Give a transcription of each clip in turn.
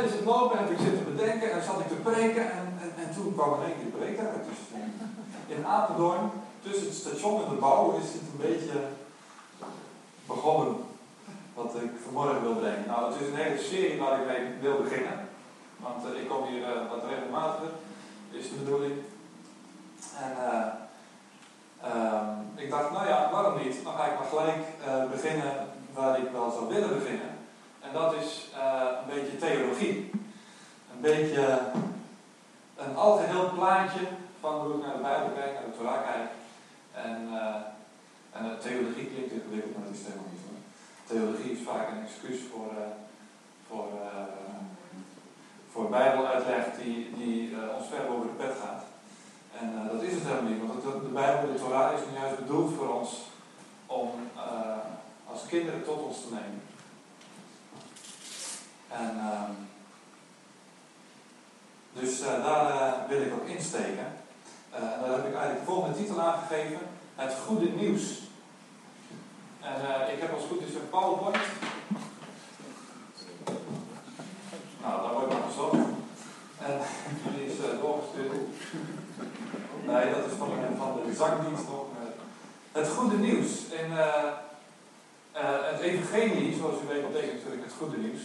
tijdens het lopen heb ik zitten bedenken en zat ik te preken en, en, en toen kwam in één keer preek uit. Dus in Apeldoorn, tussen het station en de bouw, is het een beetje begonnen wat ik vanmorgen wil brengen. Nou, het is een hele serie waar ik mee wil beginnen. Want uh, ik kom hier uh, wat regelmatiger, is de bedoeling. En uh, ik dacht, nou ja, waarom niet? Dan ga ik maar gelijk beginnen waar ik wel zou willen beginnen. En dat is uh, een beetje theologie. Een beetje een algeheel plaatje van hoe ik naar de Bijbel kijk, naar de Torah kijk. En, uh, en uh, theologie klinkt ingewikkeld, maar dat is helemaal niet zo. Theologie is vaak een excuus voor, voor, voor Bijbeluitleg die, die ons ver boven de pet gaat. En dat is het helemaal niet, want de Bijbel, de Torah, is nu juist bedoeld voor ons om als kinderen tot ons te nemen. En uh, dus uh, daar uh, wil ik ook insteken. en daar heb ik eigenlijk de volgende titel aangegeven: Het Goede Nieuws. En ik heb als goed is een PowerPoint. Nou, daar wordt maar gezocht. En die is doorgestuurd. Nee, dat is van, van de zangdienst nog. Het Goede Nieuws. In het Evangelie, zoals u weet, betekent natuurlijk het Goede Nieuws.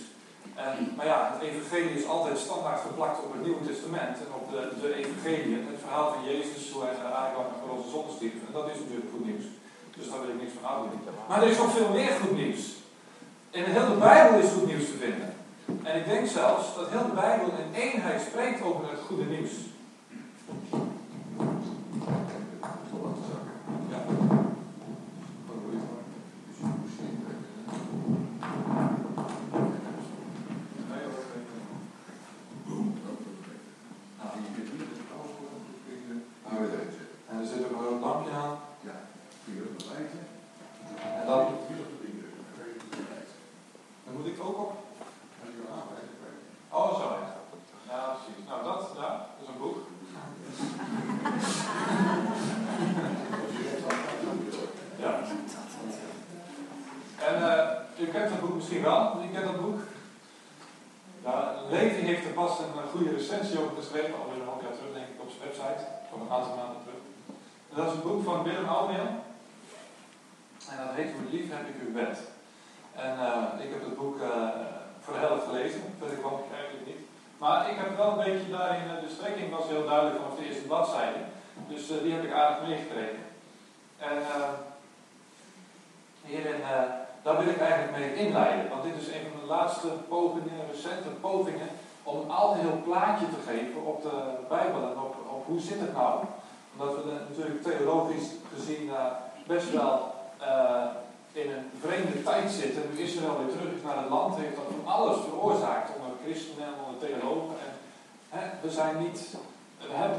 Maar ja, het evangelie is altijd standaard geplakt op het Nieuwe Testament en op de, de evangelie. Het verhaal van Jezus, hoe hij en voor onze zonde. En dat is natuurlijk goed nieuws. Dus daar wil ik niks van afdoen. Maar er is nog veel meer goed nieuws. In de hele Bijbel is goed nieuws te vinden. En ik denk zelfs dat heel de Bijbel in eenheid spreekt over het goede nieuws. En er zit ook nog een lampje aan. Ja, hier op een lijntje. En dan, Hier op de vinger. dan moet ik ook op. Als je wil aanwijzen, kan je. Oh, zo ja. Ja, precies. Nou, dat, ja, dat is een boek. Ja. En uh, u kent dat boek misschien wel. Wie kent dat boek? Ja, Levi heeft er pas een uh, goede recensie over geschreven, alweer een half jaar terug denk ik op zijn website, van een aantal maanden terug. En dat is een boek van Willem Almeel. En dat heet Hoe lief heb ik uw bed. En uh, ik heb het boek voor de helft gelezen, verder kwam ik eigenlijk niet. Maar ik heb wel een beetje daarin, de strekking was heel duidelijk vanaf de eerste bladzijde. Dus die heb ik aardig meegekregen. En hierin daar wil ik eigenlijk mee inleiden, want dit is een van de laatste pogingen, recente pogingen, om een algeheel plaatje te geven op de Bijbel en op, op hoe zit het nou. Omdat we natuurlijk theologisch gezien uh, best wel uh, in een vreemde tijd zitten. Nu Israël weer terug is naar het land, heeft dat van alles veroorzaakt onder christenen en onder theologen. En, hè, we zijn niet,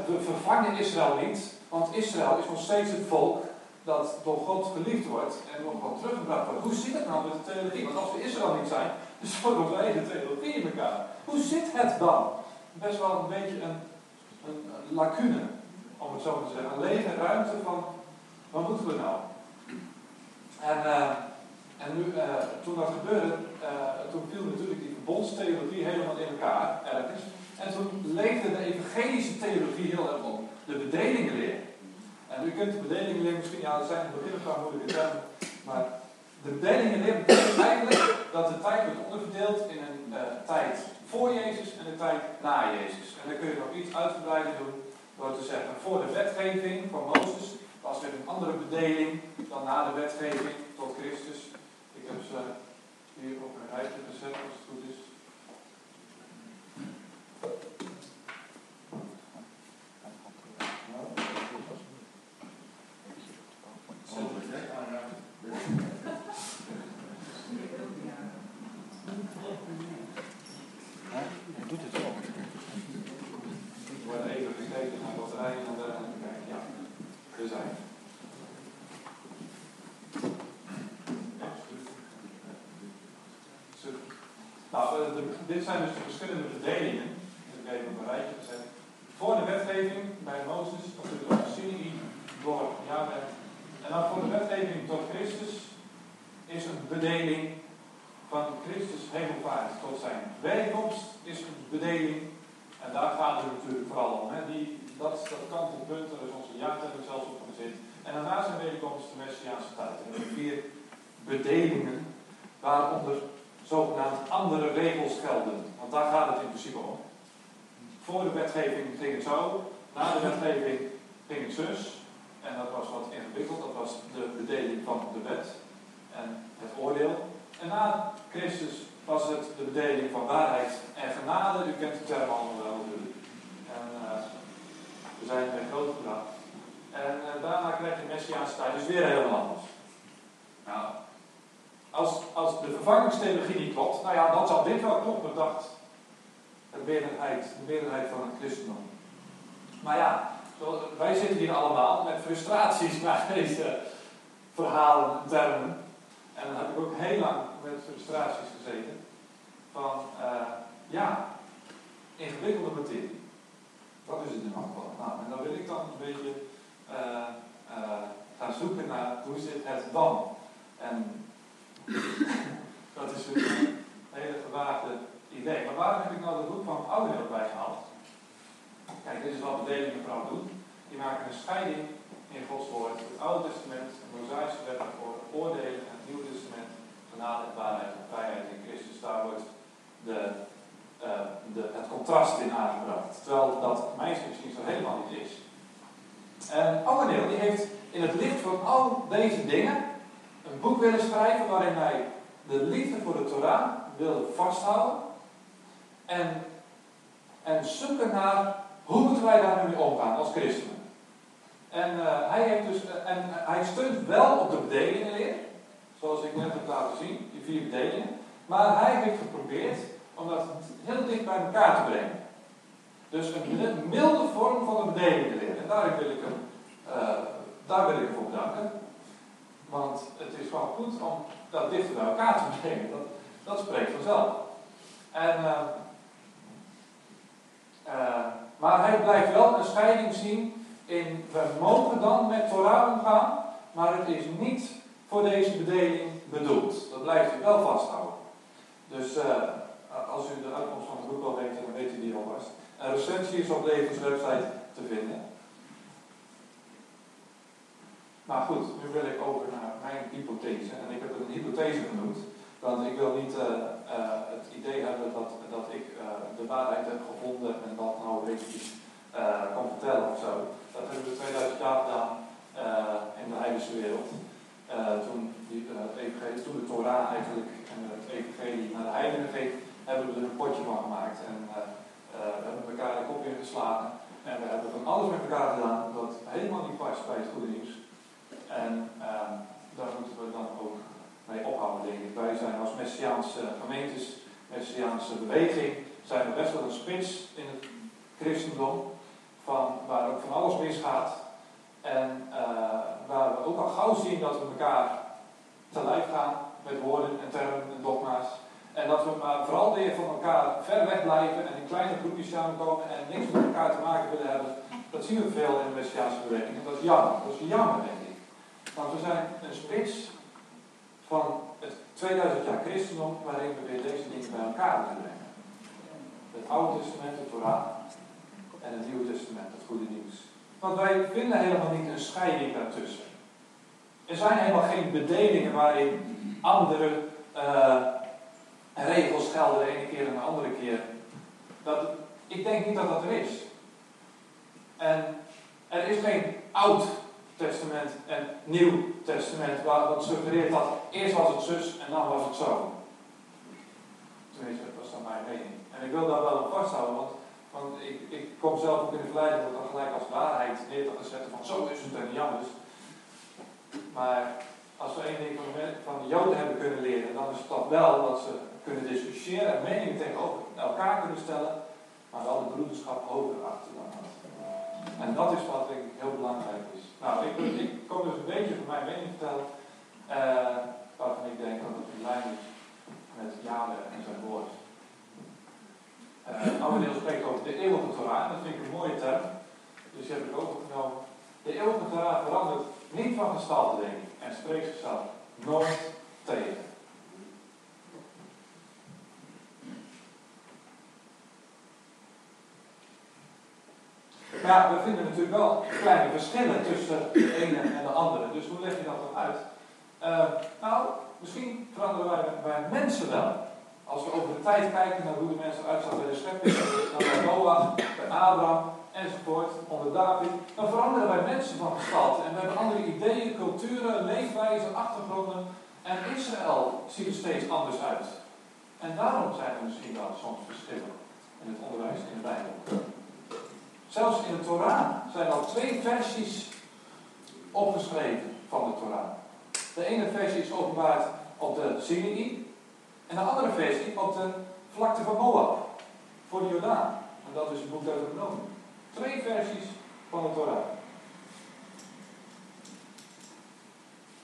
we vervangen Israël niet, want Israël is nog steeds het volk dat door God geliefd wordt en door God teruggebracht wordt. Hoe zit het nou met de theologie? Want als we Israël niet zijn, dan sporen wij de theologie in elkaar. Hoe zit het dan? Best wel een beetje een, een lacune, om het zo te zeggen, een lege ruimte van, wat moeten we nou? En, uh, en nu, uh, toen dat gebeurde, uh, toen viel natuurlijk die verbondstheologie helemaal in elkaar ergens. En toen leefde de evangelische theologie heel erg op. De bedelingenleer. En u kunt de bedelingenleer misschien, ja, er zijn in het begin een paar moeilijke termen, maar de bedelingenleer betekent eigenlijk dat de tijd wordt onderverdeeld in een tijd voor Jezus en de tijd na Jezus. En dan kun je nog iets uitgebreider doen door te zeggen, voor de wetgeving van Mozes was er een andere bedeling dan na de wetgeving tot Christus. Ik heb ze hier op een rijtje gezet als het goed is. Thank you. Voor de wetgeving bij Mozes, natuurlijk op Sinai, door Yahweh. En dan voor de wetgeving tot Christus is een bedeling van Christus hemelvaart tot zijn wederkomst is een bedeling. En daar gaat het natuurlijk vooral om. Hè. Die, dat, dat kantelpunt, daar is onze jaartelling zelfs op gezet. En daarna zijn wederkomst de Messiaanse tijd. En er vier bedelingen, waaronder zogenaamd andere regels gelden. Want daar gaat het in principe om. Voor de wetgeving ging het zo, na de wetgeving ging het zus. En dat was wat ingewikkeld, dat was de bedeling van de wet en het oordeel. En na Christus was het de bedeling van waarheid en genade. U kent de term allemaal wel natuurlijk. En uh, we zijn ermee groot gebracht. En uh, daarna krijg je Messiaanse tijd, dus weer helemaal anders. Nou, als, als de vervangingstheologie niet klopt, nou ja, dan zal dit wel kloppen, dacht de de meerderheid van het christendom. Maar ja, wij zitten hier allemaal met frustraties naar deze verhalen en termen. En dan heb ik ook heel lang met frustraties gezeten. Van, uh, ja, ingewikkelde materie. Dat is het in geval. Nou, en dan wil ik dan een beetje uh, uh, gaan zoeken naar hoe zit het dan. En dat is een hele gewaagde Maar waarom heb ik nou het boek van Oude erbij gehaald? Kijk, dit is wat bedelingen vooral doen. Die maken een scheiding in Gods woord. Het Oude Testament, de Mosaïsche wet voor oordelen en het Nieuwe Testament, genade en waarheid en vrijheid in Christus. Daar wordt de, uh, de, het contrast in aangebracht. Terwijl dat meisje misschien zo helemaal niet is. En Ouweneel die heeft in het licht van al deze dingen een boek willen schrijven waarin hij de liefde voor de Torah wilde vasthouden. En, en zoeken naar hoe moeten wij daar nu mee omgaan als christenen. En uh, hij heeft dus, uh, en uh, hij steunt wel op de bedelingenleer, zoals ik net heb laten zien, die vier bedelingen. Maar hij heeft geprobeerd om dat heel dicht bij elkaar te brengen. Dus een milde vorm van de bedelingenleer. En daar wil ik hem, daar wil ik voor bedanken. Want het is gewoon goed om dat dichter bij elkaar te brengen. Dat, dat spreekt vanzelf. En, uh, uh, maar hij blijft wel een scheiding zien in, we mogen dan met Torah omgaan, maar het is niet voor deze bedeling bedoeld. Dat blijft u wel vasthouden. Dus uh, als u de uitkomst van het boek al weet, dan weet u die alvast. Een recensie is op Levens website te vinden. Maar goed, nu wil ik over naar mijn hypothese. En ik heb het een hypothese genoemd. Want ik wil niet uh, uh, het idee hebben dat, dat ik uh, de waarheid heb gevonden en dat nou eventjes kan vertellen of zo. Dat hebben we 2000 jaar gedaan in de heidense wereld. toen, die, de Torah eigenlijk en het evangelie naar de heidenen ging, hebben we er een potje van gemaakt. En we hebben elkaar de kop ingeslagen. En we hebben van alles met elkaar gedaan dat helemaal niet past bij het goede nieuws. En uh, daar moeten we dan ook mee ophouden, denk ik. Wij zijn als Messiaanse gemeentes, Messiaanse beweging, zijn we best wel een spits in het christendom, van, waar ook van alles misgaat. En uh, waar we ook al gauw zien dat we elkaar te lijf gaan met woorden en termen en dogma's. En dat we maar vooral weer van elkaar ver weg blijven en in kleine groepjes samenkomen en niks met elkaar te maken willen hebben. Dat zien we veel in de Messiaanse bewegingen. Dat is jammer. Dat is jammer, denk ik. Want we zijn een spits van het 2000 jaar christendom waarin we weer deze dingen bij elkaar willen brengen. Het Oude Testament, de Torah, en het Nieuwe Testament, het goede nieuws. Want wij vinden helemaal niet een scheiding daartussen. Er zijn helemaal geen bedelingen waarin andere uh, regels gelden de ene keer en de andere keer. Dat, ik denk niet dat dat er is. En er is geen oud testament en nieuw testament waar dat suggereert dat eerst was het zus en dan was het zo. Tenminste, dat was dan mijn mening. En ik wil daar wel op vasthouden, want, want ik, ik kom zelf ook in de verleiding om dat gelijk als waarheid neer te zetten van zo is het en anders. Maar als we één ding van de, Joden hebben kunnen leren, dan is dat wel dat ze kunnen discussiëren en meningen tegenover elkaar kunnen stellen, maar wel de broederschap hoger achter dan. En dat is wat ik heel belangrijk is. Nou, ik, ik kom dus een beetje van mijn mening vertellen, uh, waarvan ik denk dat het in lijn is met Jade en zijn woord. Uh, Oude deel spreekt over de eeuwige Torah, dat vind ik een mooie term, dus die heb ik overgenomen. De eeuwige Torah verandert niet van gestalte, denk ik, en spreekt zichzelf nooit tegen. Ja, we vinden natuurlijk wel kleine verschillen tussen de ene en de andere. Dus hoe leg je dat dan uit? Uh, nou, misschien veranderen wij bij mensen wel. Als we over de tijd kijken naar hoe de mensen uitzagen bij de schepping, dan bij Noach, bij Abraham enzovoort, onder David, dan veranderen wij mensen van gestalte. En we hebben andere ideeën, culturen, leefwijzen, achtergronden. En Israël ziet er steeds anders uit. En daarom zijn er misschien wel soms verschillen in het onderwijs in de Bijbel. Zelfs in de Torah zijn al twee versies opgeschreven van de Torah. De ene versie is openbaard op de Sinai en de andere versie op de vlakte van Moab, voor de Jordaan. En dat is het boek Deuteronomium. Twee versies van de Torah.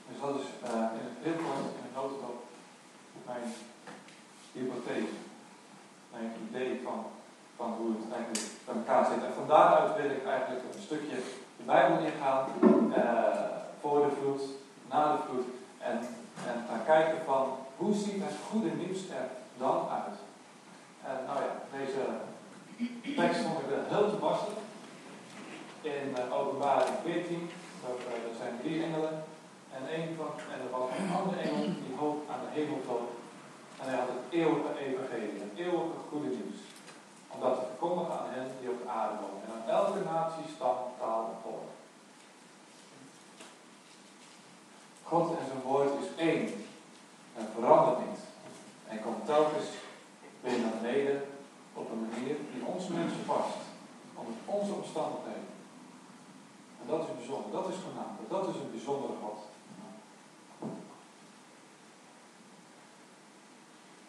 Dus dat is uh, in het heel in het notendop, mijn hypothese. Mijn idee van van hoe het eigenlijk bij elkaar zit. En van daaruit wil ik eigenlijk een stukje de Bijbel ingaan, uh, voor de vloed, na de vloed, en, en gaan kijken van hoe ziet het goede nieuws er dan uit. En nou ja, deze tekst vond ik heel toepasselijk. In uh, openbaring 14, dat, uh, er zijn drie engelen, en, een van, en er was een andere engel die hoog aan de hemel vloog. En hij had het eeuwige evangelie, het eeuwige goede nieuws om dat te verkondigen aan hen die op de aarde wonen. En aan elke natie, stam, taal en volk. God en zijn woord is één. En verandert niet. En komt telkens weer naar beneden op een manier die ons mensen past. Om onze omstandigheden. En dat is bijzonder. Dat is voornamelijk. Dat is een bijzondere God.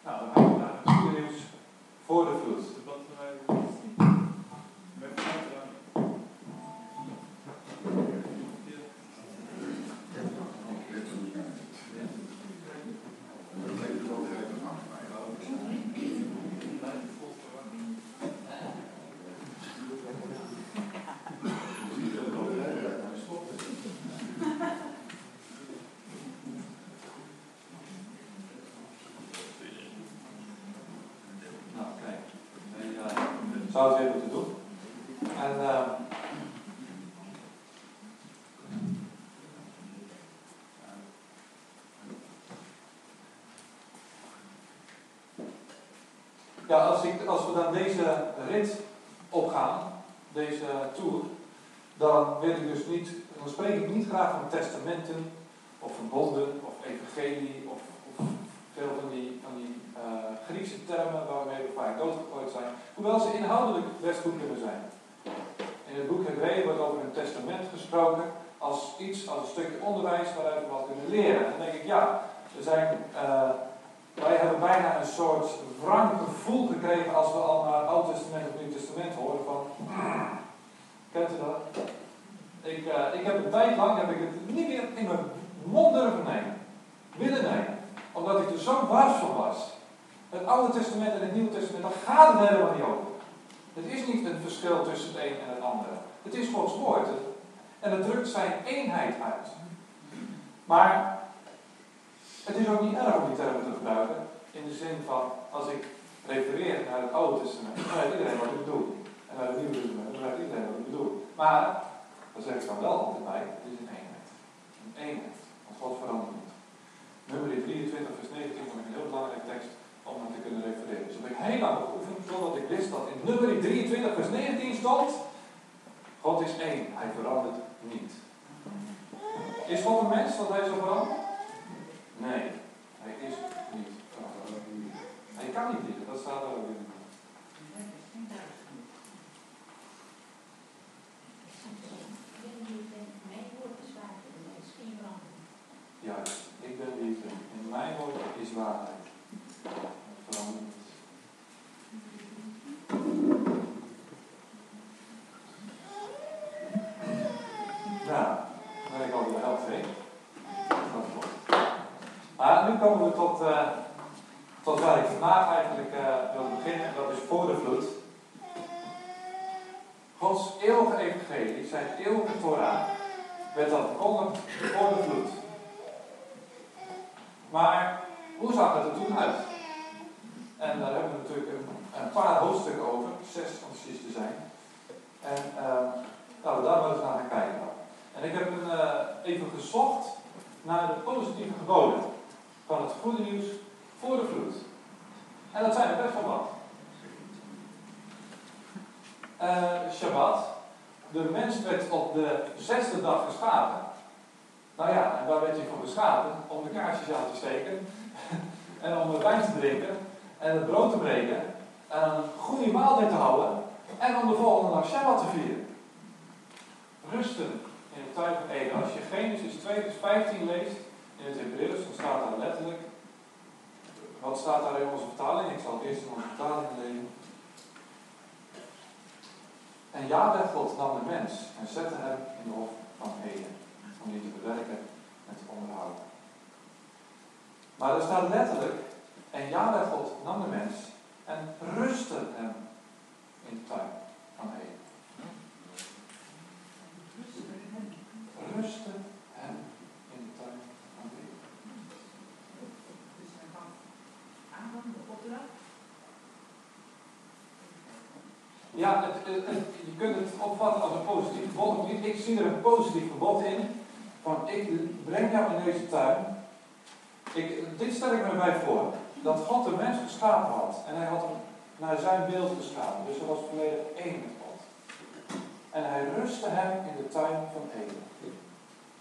Nou, dan gaan we naar het goede nieuws voor de vloed. Zou weer moeten doen. En uh, ja, als, ik, als we dan deze rit opgaan, deze tour, dan wil ik dus niet, dan spreek ik niet graag van testamenten of verbonden of evangelie of, of veel van die, van die uh, Griekse termen waarmee we vaak doodgegooid zijn, hoewel ze inhoudelijk best goed kunnen zijn. In het boek Hebreeën wordt over een testament gesproken als iets, als een stukje onderwijs waaruit we wat kunnen leren. En dan denk ik, ja, zijn, uh, wij hebben bijna een soort wrang gevoel gekregen als we al naar Oud Testament of Nieuw Testament horen van, kent u dat? Ik, uh, ik heb een tijd lang heb ik het niet meer in mijn mond durven nemen, willen nemen omdat ik er zo wars van was. Het Oude Testament en het Nieuwe Testament, daar gaat het helemaal niet over. Het is niet een verschil tussen het een en het andere. Het is Gods woord. En het drukt zijn eenheid uit. Maar het is ook niet erg om die termen te gebruiken. In de zin van, als ik refereer naar het Oude Testament, dan weet iedereen wat ik bedoel. En naar het Nieuwe Testament, dan weet iedereen wat ik bedoel. Maar, daar zeg ik dan wel altijd bij, het is een eenheid. Een eenheid. Want God verandert niet. Nummer 23 vers 19 vond ik een heel belangrijke tekst om naar te kunnen refereren. Dus heb ik heel lang geoefend totdat ik wist dat in nummer 23 vers 19 stond, God is één, hij verandert niet. Is God een mens dat hij zo verandert? Nee, hij is niet. Hij kan niet dat staat er ook in. Juist, ik ben liefde. En mijn woord is waarheid. Dat verandert niet. Nou, dan ben ik al de helft heen. Dat is goed. Maar nu komen we tot, tot waar ik vandaag eigenlijk uh, wil beginnen. Dat is voor de vloed. Gods eeuwige evangelie, zijn eeuwige Torah, werd dan verkondigd voor de vloed. Maar hoe zag het er toen uit? En daar hebben we natuurlijk een, een paar hoofdstukken over, zes om precies te zijn. En uh, laten we daar maar eens naar gaan kijken. En ik heb een, uh, even gezocht naar de positieve geboden van het goede nieuws voor de vloed. En dat zijn er best wel wat. Uh, Shabbat. De mens werd op de zesde dag geschapen. Nou ja, en waar werd je voor geschapen? Om de kaarsjes aan te steken. en om de wijn te drinken. En het brood te breken. En een goede maaltijd te houden. En om de volgende dag Shabbat te vieren. Rusten in de tuin van Eden. Als je Genesis 2 vers 15 leest in het Hebreeuws, dan staat daar letterlijk. Wat staat daar in onze vertaling? Ik zal het eerst in onze vertaling lezen. En Yahweh God nam de mens en zette hem in de hof van Eden. Om die te bewerken en te onderhouden. Maar er staat letterlijk. En Yahweh God nam de mens en rustte hem in de tuin van Eden. Rustte hem in de tuin van Eden. Ja, je kunt het opvatten als een positief niet. Ik zie er een positief gebod in. Van ik breng jou in deze tuin. Ik, dit stel ik me bij voor. Dat God de mens geschapen had. En hij had hem naar zijn beeld geschapen. Dus hij was volledig één met God. En hij rustte hem in de tuin van Eden.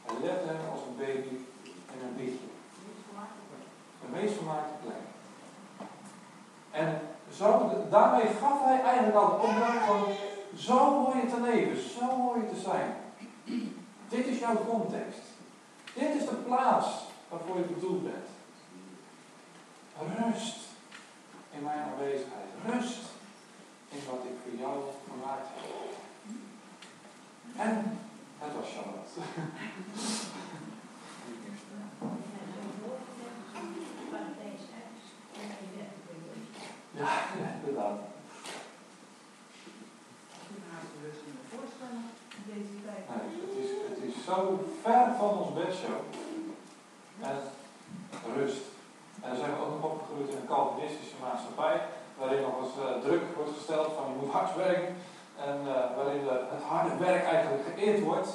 Hij legde hem als een baby in een wiegje. De meest vermaakte plek. En zo, daarmee gaf hij eigenlijk al de opdracht van zo je te leven, zo je te zijn. Dit is jouw context. Dit is de plaats waarvoor je bedoeld bent. Rust in mijn aanwezigheid. Rust in wat ik voor jou gemaakt heb. En het was Shabbat. Ja, inderdaad. Nee, het, is, het is zo ver van ons bedshow. En rust. En dan zijn we ook nog opgegroeid in een Calvinistische maatschappij, waarin nog eens uh, druk wordt gesteld van je moet hard werken. En uh, waarin het harde werk eigenlijk geëerd wordt.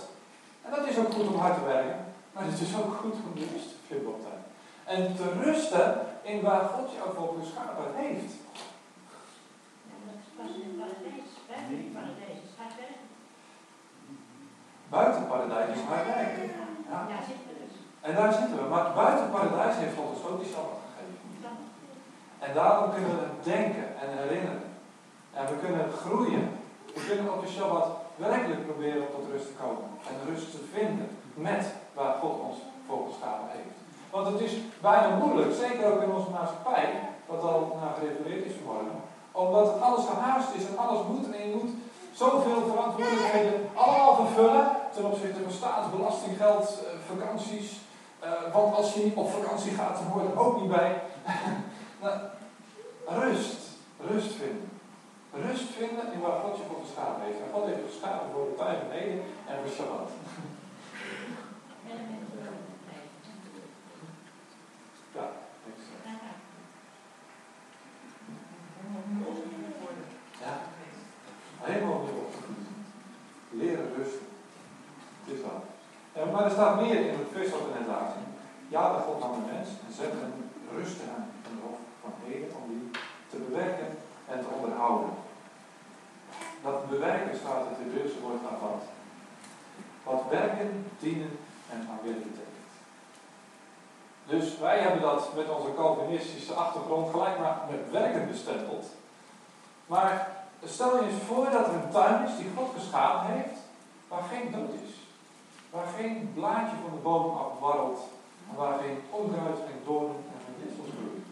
En dat is ook goed om hard te werken, maar het is ook goed om rust te vinden op tijd. En te rusten in waar God jou voor geschapen heeft. Buiten paradijs is. Ja. En daar zitten we. Maar buiten paradijs heeft God ons ook die Sabbat gegeven. En daarom kunnen we denken en herinneren. En we kunnen groeien. We kunnen op de Shabbat werkelijk proberen tot rust te komen. En rust te vinden met waar God ons. Want het is bijna moeilijk, zeker ook in onze maatschappij, wat al naar gerefereerd is vanmorgen, omdat alles gehaast is en alles moet en je moet zoveel verantwoordelijkheden allemaal vervullen ten opzichte van staatsbelastinggeld, vakanties. Uh, want als je niet op vakantie gaat, dan hoort er ook niet bij. nou, rust, rust vinden. Rust vinden in waar God je voor geschapen heeft. En God heeft geschapen voor de tuin van Eden en voor Shabbat. Ja, exact. Ja, helemaal opnieuw opgevoed. Leren rusten. Dit is waar. En, maar er staat meer in het vers wat we. Ja, de God nam de mens en zette hem rusten aan in de hof van heden om die te bewerken en te onderhouden. Dat bewerken staat het Hebreeuwse woord avat. Wat werken, dienen en aanbidden betekent. Dus wij hebben dat met onze Calvinistische achtergrond gelijk maar met werken bestempeld. Maar stel je eens voor dat er een tuin is die God geschapen heeft, waar geen dood is. Waar geen blaadje van de boom afwarrelt. En waar geen onkruid, geen doorn en geen groeien.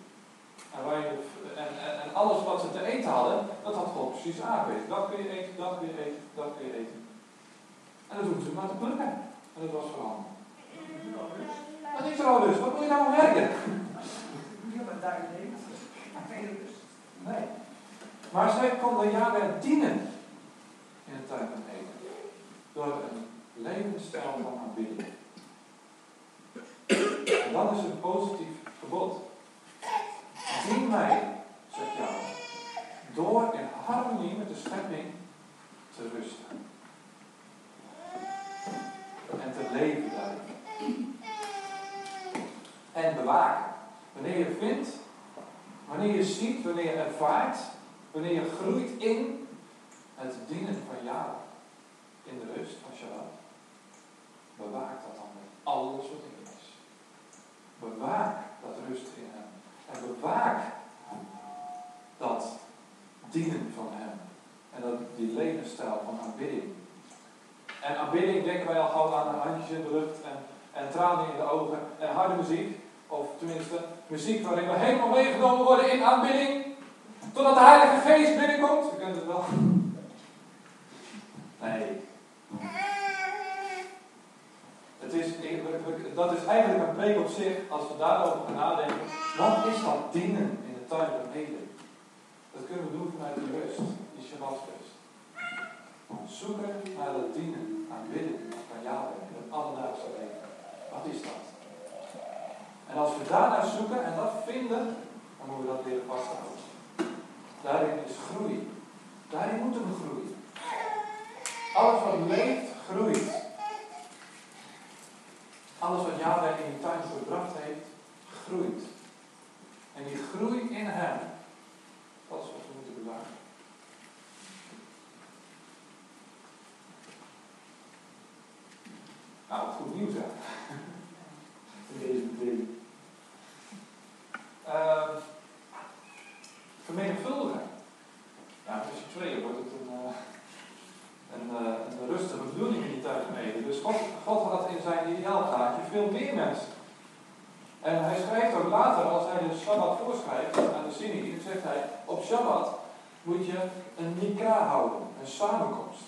En, waar je, en, en, en, alles wat ze te eten hadden, dat had God precies aangewezen. Dat kun je eten, dat kun je eten, dat kun je eten. En dat doen ze maar te plukken. En dat was veranderd. Dat is er al dus. Wat moet je nou werken? Nee. Maar zij konden Yahweh dienen in het tuin van Eden. Door een levensstijl van aanbidding. En dat is een positief gebod. Dien mij, zegt Yahweh, door in harmonie met de schepping te rusten. En te leven daarin. En bewaken. Wanneer je vindt, wanneer je ziet, wanneer je ervaart, wanneer je groeit in het dienen van Yahweh. In de rust van Shabbat. Bewaak dat dan met alles wat in is. Bewaak dat rust in hem. En bewaak dat dienen van hem. En dat, die levensstijl van aanbidding. En aanbidding denken wij al gauw aan handjes in de lucht en, en tranen in de ogen en harde muziek. Of tenminste, muziek waarin we helemaal meegenomen worden in aanbidding. Totdat de Heilige Geest binnenkomt. U kent het wel. Nee. Het is, dat is eigenlijk een preek op zich, als we daarover gaan nadenken. Wat is dat dienen in de tuin van Eden? Dat kunnen we doen vanuit die rust, die Shabbatrust. Zoeken naar het dienen, aanbidden van in het alledaagse leven. Wat is dat? En als we daarnaar zoeken en dat vinden, dan moeten we dat leren vasthouden. Daarin is groei. Daarin moeten we groeien. Alles wat leeft, groeit. Alles wat Yahweh in die tuin gebracht heeft, groeit. En die groei in hem, dat is wat we moeten bewaren. Nou, goed nieuws hè. In deze bediening. Uh, vermenigvuldigen. Ja, tussen tweeën wordt het een, uh, een, uh, een rustige bedoeling in die tijd mee. Dus God, God had in zijn ideaalplaatje veel meer mensen. En hij schrijft ook later, als hij de Aan de Sinai, zegt hij, op Shabbat moet je een Nika houden, een samenkomst.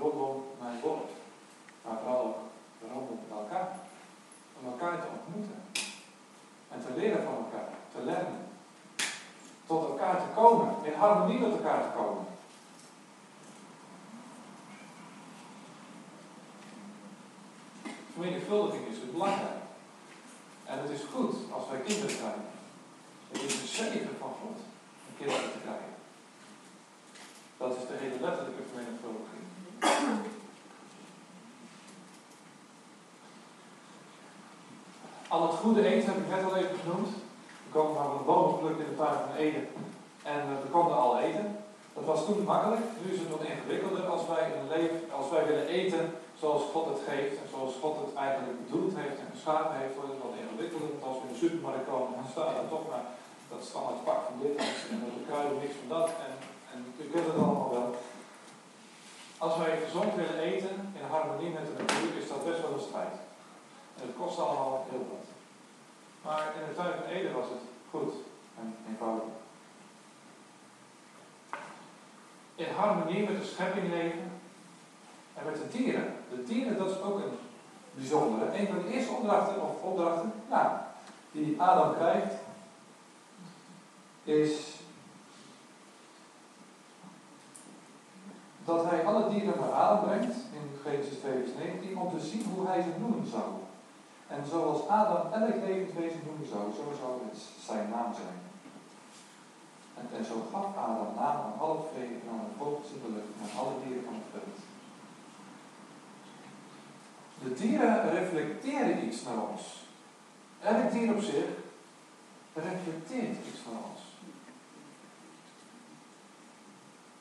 Rondom mijn woord. Maar vooral rondom elkaar. Om elkaar te ontmoeten. En te leren van elkaar. Te leren. Tot elkaar te komen. In harmonie met elkaar te komen. Vermenigvuldiging is het belangrijk. En het is goed als wij kinderen zijn. Het is een zegen van God om kinderen te krijgen. Dat is de hele letterlijke vermenigvuldiging. Al het goede eten heb ik net al even genoemd. We komen van een boom in de tuin van Eden. En uh, we konden al eten. Dat was toen makkelijk. Nu is het wat ingewikkelder als wij, een leven, als wij willen eten zoals God het geeft. En zoals God het eigenlijk bedoeld heeft en geschapen heeft. Wordt het wat. Want als we in de supermarkt komen, dan staat er toch maar dat standaard pak van dit. En dat de kruiden niks van dat. En, en u kent het allemaal wel. Als wij gezond willen eten in harmonie met de natuur, is dat best wel een strijd. En het kost allemaal heel wat. Maar in de tuin van Eden was het goed en eenvoudig. In harmonie met de schepping leven en met de dieren. De dieren, dat is ook een bijzondere. Een van de eerste opdrachten, of opdrachten, nou, die Adam krijgt, is dat hij alle dieren naar Adam brengt, in Genesis 2 vers 19, om te zien hoe hij ze noemen zou. En zoals Adam elk levend wezen noemen zou, zo zou het zijn naam zijn. En, en zo gaf Adam naam aan alle vee en aan de vogels in de lucht en aan alle dieren van het veld. De dieren reflecteren iets naar ons. Elk dier op zich reflecteert iets naar ons.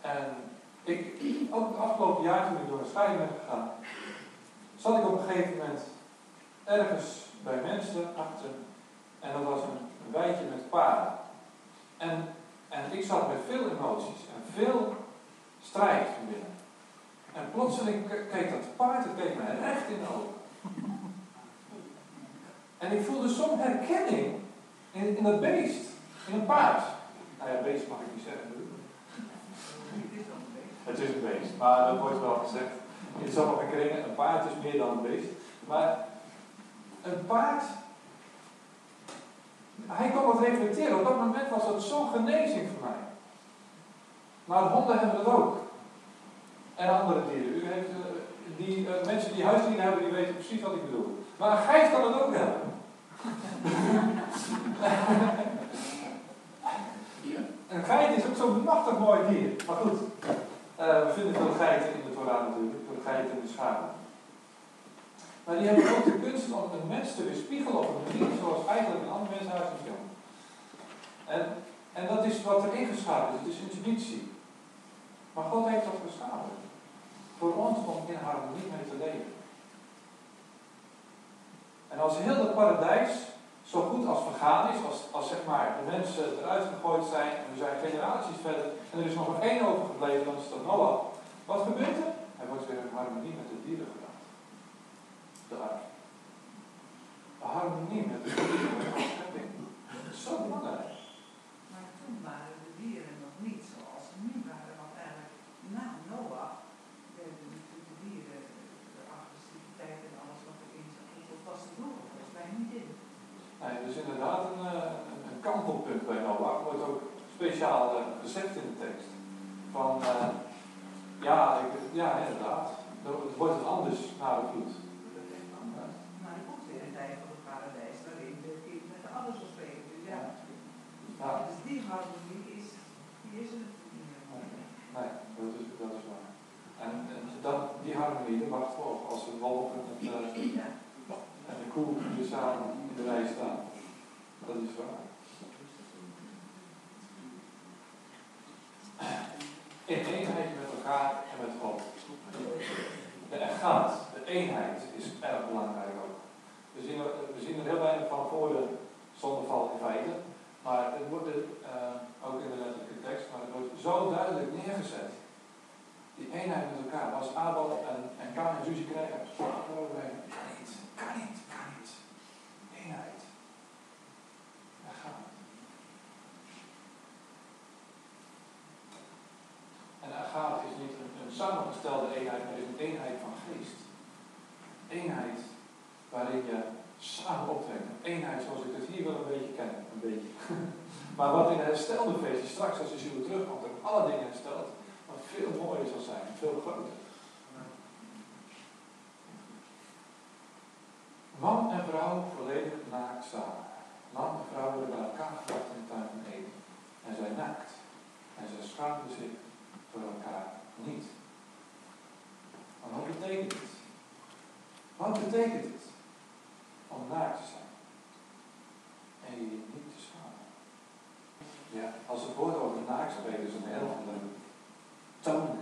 En ik, ook het afgelopen jaar toen ik door de scheiding ben gegaan, zat ik op een gegeven moment ergens bij mensen achter. En dat was een, een weidje met paarden. En, en ik zat met veel emoties en veel strijd van binnen. En plotseling keek dat paard, het keek mij recht in de ogen. En ik voelde zo'n herkenning in, in dat beest, in een paard. Nou ja, beest mag ik niet zeggen. Het is een beest, maar dat wordt wel gezegd. In sommige kringen, een paard is meer dan een beest. Maar een paard, hij kon wat reflecteren. Op dat moment was dat zo'n genezing voor mij. Maar honden hebben het ook. En andere dieren. U heeft, uh, die, uh, mensen die huisdieren hebben, die weten precies wat ik bedoel. Maar een geit kan het ook hebben. een geit is ook zo'n machtig mooi dier. Maar goed, uh, we vinden veel geiten in de Torah natuurlijk, veel geiten in de schapen. Maar die hebben ook de kunst om een mens te weerspiegelen op een manier zoals eigenlijk een ander mens niet kan. En, en dat is wat er ingeschapen is, het is intuïtie. Maar God heeft dat geschapen. Voor ons om in harmonie mee te leven. En als heel het paradijs zo goed als vergaan is, als, als zeg maar de mensen eruit gegooid zijn en we zijn generaties verder en er is nog maar één overgebleven, dan is dat Noah. Wat gebeurt er? Hij wordt weer in harmonie met de dieren gebracht. De ark. De harmonie met de dieren. Dat is zo belangrijk. Maar toen waren de dieren nog niet zoals ze nu waren, want eigenlijk na Noah werden natuurlijk de dieren, de agressiviteit en alles wat erin zat, dat was er nog volgens mij niet in. Nee, dus inderdaad een, een, een kantelpunt bij Noach. wordt ook speciaal uh, gezegd in de tekst. Van, uh, ja, ik, ja, inderdaad. Het wordt het anders na de vloed. Maar er komt weer een tijd van het paradijs waarin de kind met alles zal spelen. Dus ja. ja. Dus die harmonie is, die is er natuurlijk niet meer. Nee, dat is, dat is waar. En, en dat, die harmonie, dat wacht op als de wolk en, het, uh, ja. en de koe dus samen in de rij staan. Dat is waar. In eenheid met elkaar en met God. De echtgaat, de eenheid, is erg belangrijk ook. We zien er, we zien er heel weinig van voor de zondeval in feite. Maar het wordt uh, ook in de letterlijke tekst, maar het wordt zo neergezet. Die eenheid met elkaar. Als Abel en, en Kaan en ruzie krijgen, kan niet, kan niet, kan niet. Eenheid. Daar gaat het. En agaat is niet een, samengestelde eenheid, maar is een eenheid van geest. Eenheid waarin je samen optrekt. Een eenheid zoals ik het hier wel een beetje ken. Een beetje. maar wat in de herstelde feestje, straks als je ziel terugkomt alle dingen herstelt, wat veel mooier zal zijn, veel groter. Man en vrouw volledig naakt samen. Man en vrouw worden bij elkaar gebracht in de tuin van Eden. En zij naakt. En zij schaamden zich voor elkaar niet. Maar wat betekent het? Wat betekent het? Om naakt te zijn. En je je niet te schamen. Ja, als het woord over naakt spreekt, is een